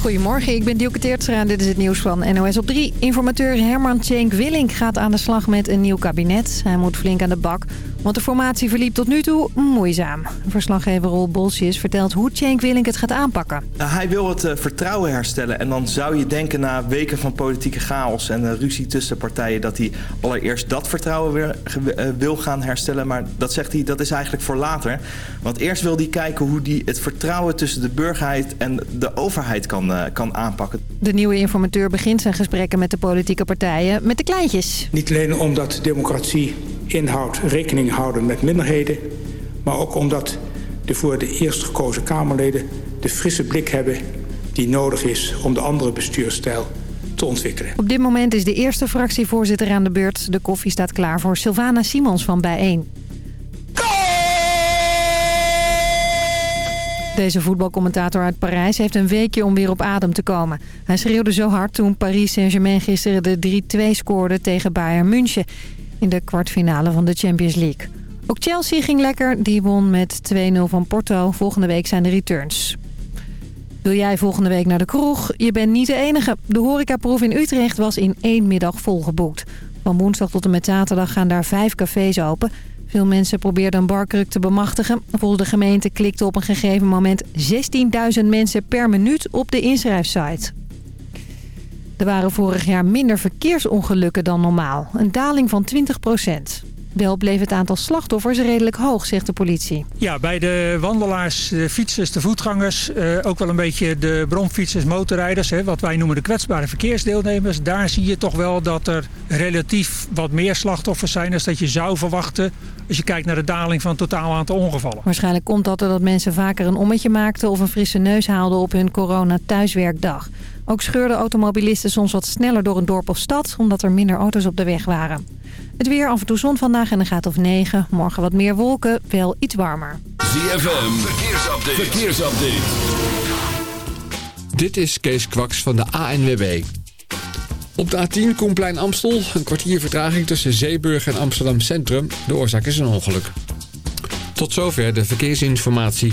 Goedemorgen, ik ben Dielke Teertstra en dit is het nieuws van NOS op 3. Informateur Herman Tjenk Willink gaat aan de slag met een nieuw kabinet. Hij moet flink aan de bak, want de formatie verliep tot nu toe moeizaam. Verslaggever Roel Bolsjes vertelt hoe Tjenk Willink het gaat aanpakken. Nou, hij wil het uh, vertrouwen herstellen en dan zou je denken na weken van politieke chaos en uh, ruzie tussen partijen... dat hij allereerst dat vertrouwen weer uh, wil gaan herstellen. Maar dat zegt hij, dat is eigenlijk voor later. Want eerst wil hij kijken hoe hij het vertrouwen tussen de burgerheid en de overheid kan kan aanpakken. De nieuwe informateur begint zijn gesprekken met de politieke partijen met de kleintjes. Niet alleen omdat democratie inhoudt rekening houden met minderheden... maar ook omdat de voor de eerst gekozen Kamerleden de frisse blik hebben... die nodig is om de andere bestuursstijl te ontwikkelen. Op dit moment is de eerste fractievoorzitter aan de beurt. De koffie staat klaar voor Sylvana Simons van Bijeen. Deze voetbalcommentator uit Parijs heeft een weekje om weer op adem te komen. Hij schreeuwde zo hard toen Paris Saint-Germain gisteren de 3-2 scoorde tegen Bayern München... in de kwartfinale van de Champions League. Ook Chelsea ging lekker, die won met 2-0 van Porto. Volgende week zijn de returns. Wil jij volgende week naar de kroeg? Je bent niet de enige. De horecaproef in Utrecht was in één middag volgeboekt. Van woensdag tot en met zaterdag gaan daar vijf cafés open... Veel mensen probeerden een barkruk te bemachtigen. Volgens de gemeente klikten op een gegeven moment 16.000 mensen per minuut op de inschrijfsite. Er waren vorig jaar minder verkeersongelukken dan normaal. Een daling van 20 procent. Wel bleef het aantal slachtoffers redelijk hoog, zegt de politie. Ja, bij de wandelaars, de fietsers, de voetgangers... Eh, ook wel een beetje de bromfietsers, motorrijders... Hè, wat wij noemen de kwetsbare verkeersdeelnemers... daar zie je toch wel dat er relatief wat meer slachtoffers zijn... dan dat je zou verwachten als je kijkt naar de daling van het totaal aantal ongevallen. Waarschijnlijk komt dat doordat mensen vaker een ommetje maakten... of een frisse neus haalden op hun corona-thuiswerkdag. Ook scheurden automobilisten soms wat sneller door een dorp of stad... omdat er minder auto's op de weg waren. Het weer af en toe zon vandaag en een gaat of 9. Morgen wat meer wolken, wel iets warmer. ZFM, verkeersupdate. verkeersupdate. Dit is Kees Kwaks van de ANWB. Op de A10 Koenplein Amstel. Een kwartier vertraging tussen Zeeburg en Amsterdam Centrum. De oorzaak is een ongeluk. Tot zover de verkeersinformatie.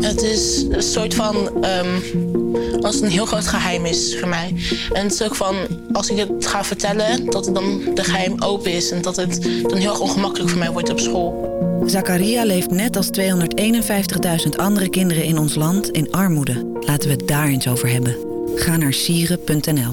Het is een soort van... Um, als het een heel groot geheim is voor mij. En het is ook van, als ik het ga vertellen... dat het dan de geheim open is. En dat het dan heel ongemakkelijk voor mij wordt op school. Zakaria leeft net als 251.000 andere kinderen in ons land in armoede. Laten we het daar eens over hebben. Ga naar sieren.nl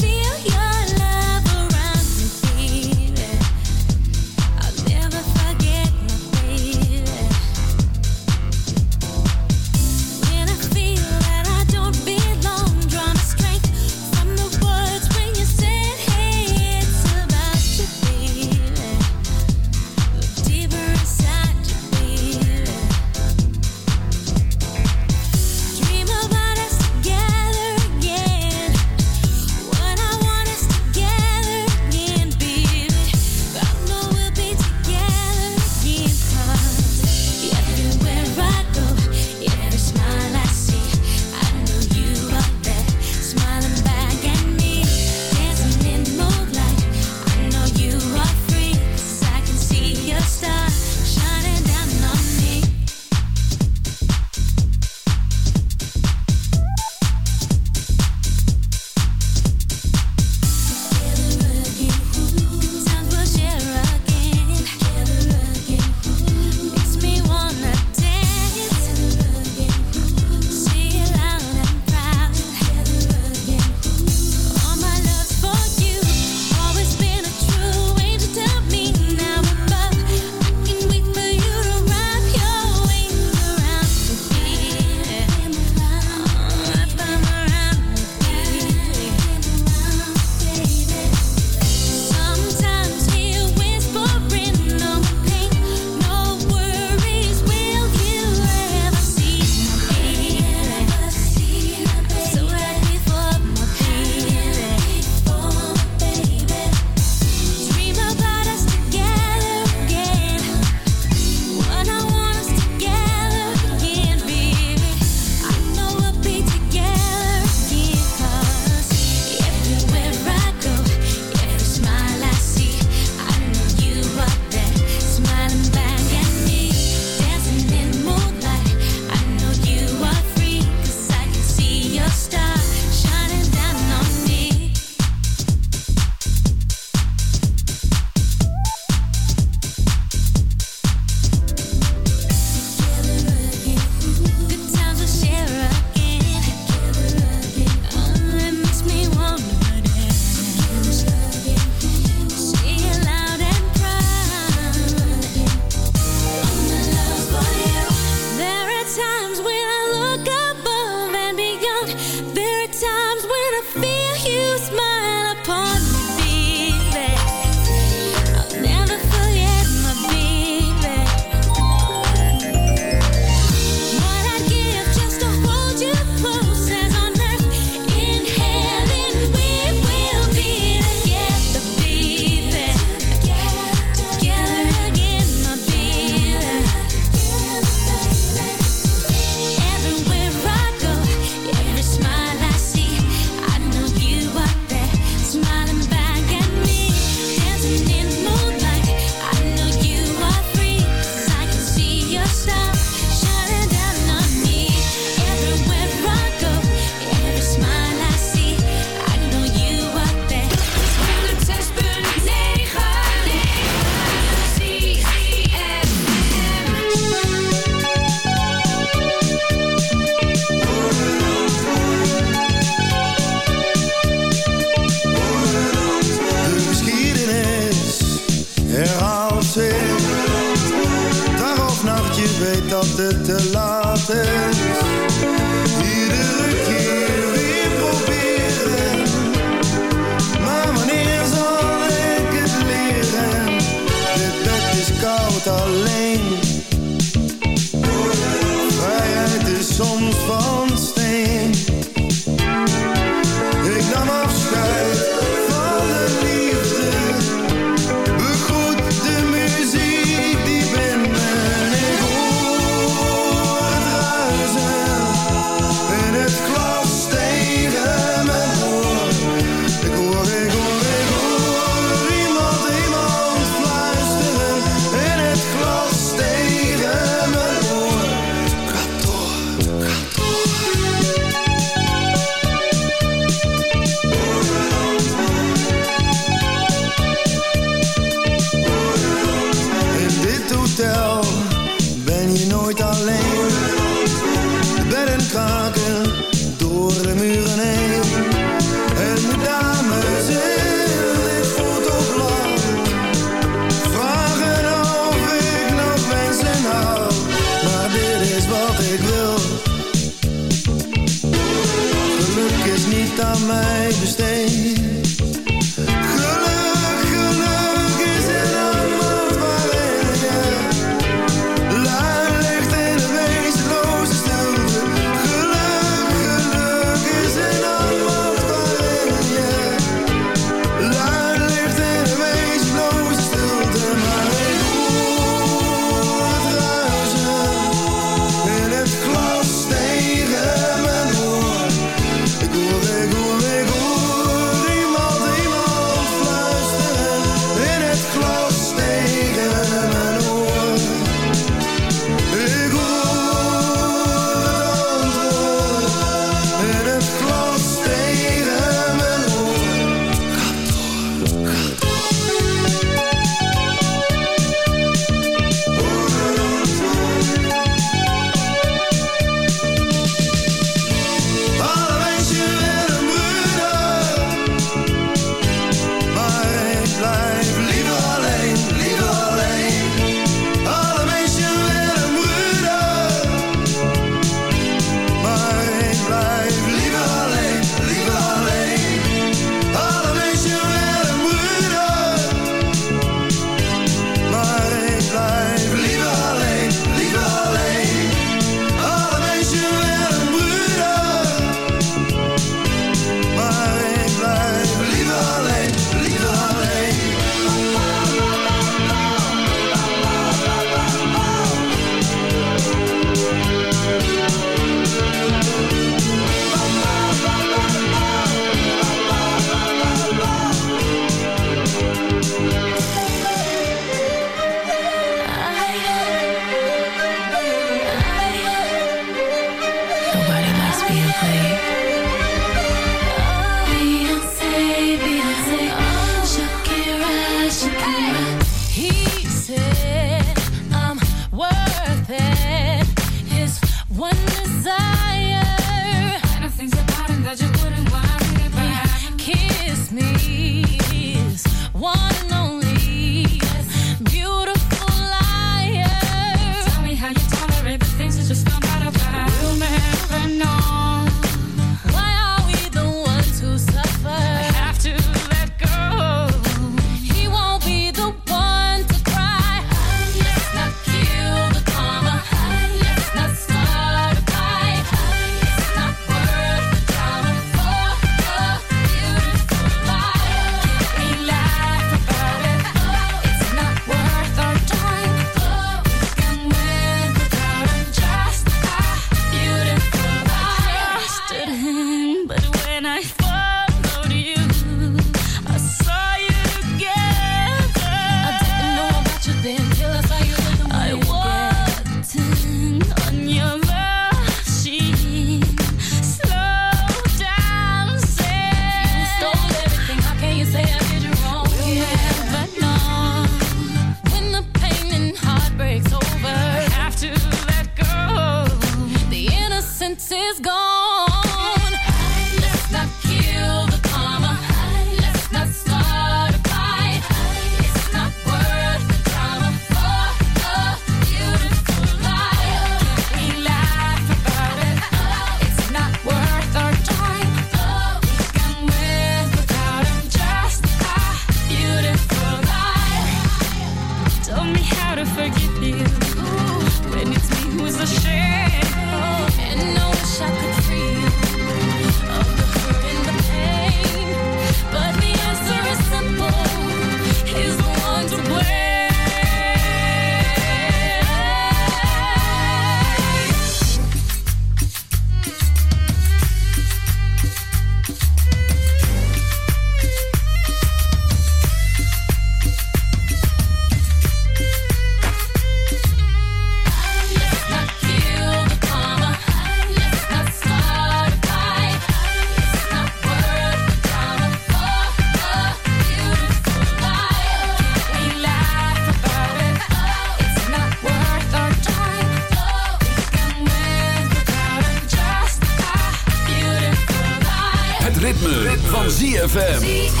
ZFM.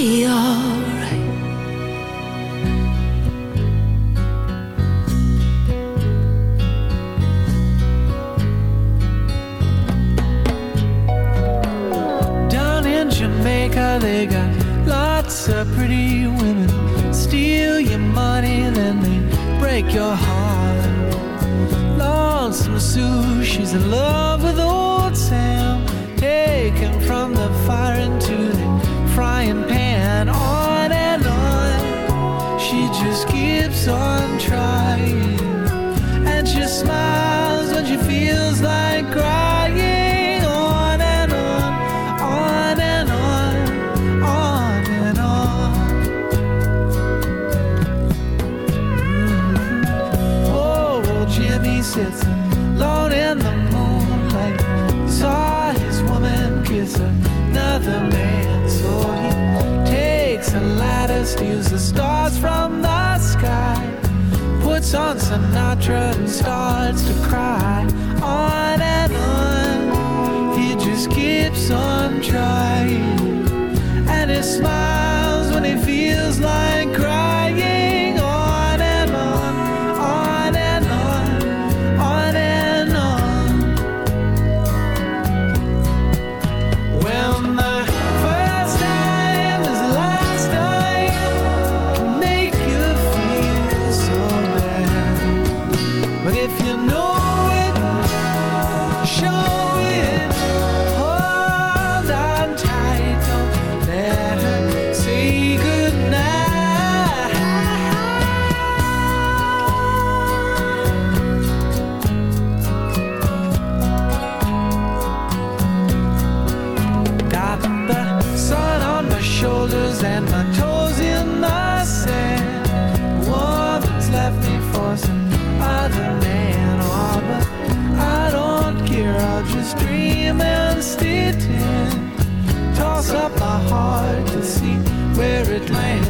be alright. Down in Jamaica, they got lots of pretty women. Steal your money, then they break your heart. Lonesome Susie's in love my hand.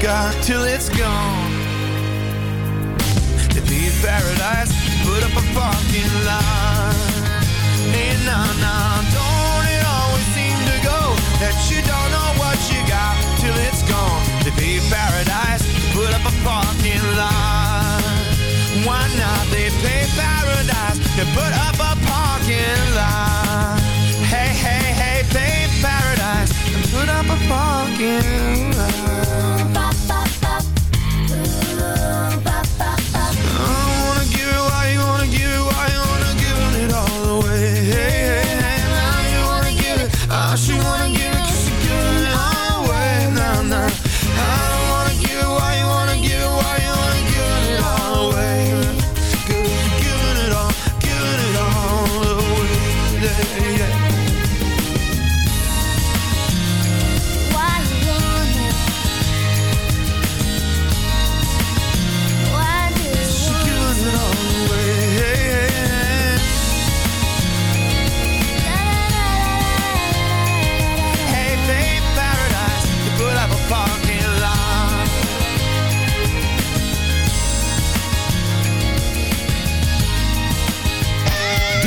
Got till it's gone? To be paradise, put up a parking lot. Hey, nah, nah, don't it always seem to go that you don't know what you got till it's gone? To be paradise, put up a parking lot. Why not? They pay paradise to put up a parking lot. Hey, hey, hey, pay paradise and put up a parking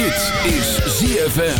Dit is ZFM.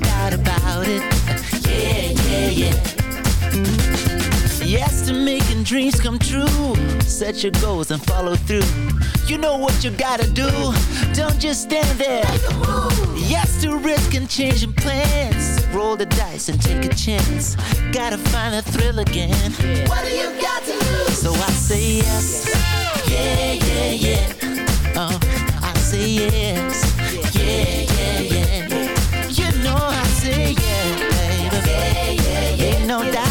dreams come true. Set your goals and follow through. You know what you gotta do. Don't just stand there. Yes to risk and changing plans. Roll the dice and take a chance. Gotta find the thrill again. What do you got to lose? So I say yes. Yeah, yeah, yeah. Oh, I say yes. Yeah, yeah, yeah. You know I say yeah, baby. Yeah, yeah, yeah. Ain't no doubt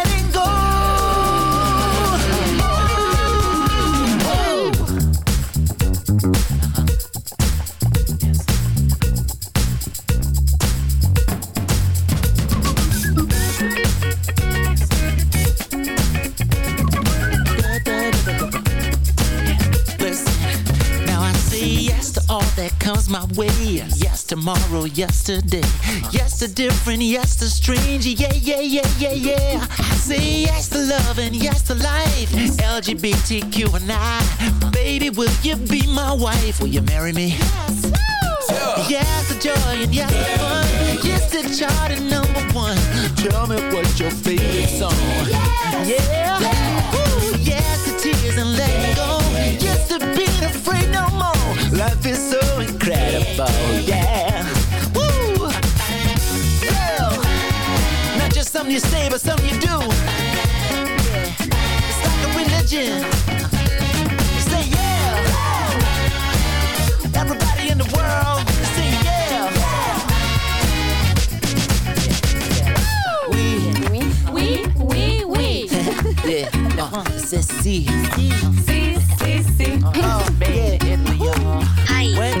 my way. Yes, tomorrow, yesterday. Yes to different, yes to strange. Yeah, yeah, yeah, yeah, yeah. I say yes to love and yes to life. LGBTQ and I. Baby, will you be my wife? Will you marry me? Yes. Yes to joy and yes to fun. Yes to chart and number one. Tell me what's your favorite song. Yeah. Ooh, yes to tears and letting go. Yes to being afraid no more. Life is so incredible. Yeah. Woo. Well, not just something you say, but something you do. It's like a religion. Say yeah. Everybody in the world, say yeah. Yeah, uh, c'est si. Si, si, si. Oh. Hi. When, hi,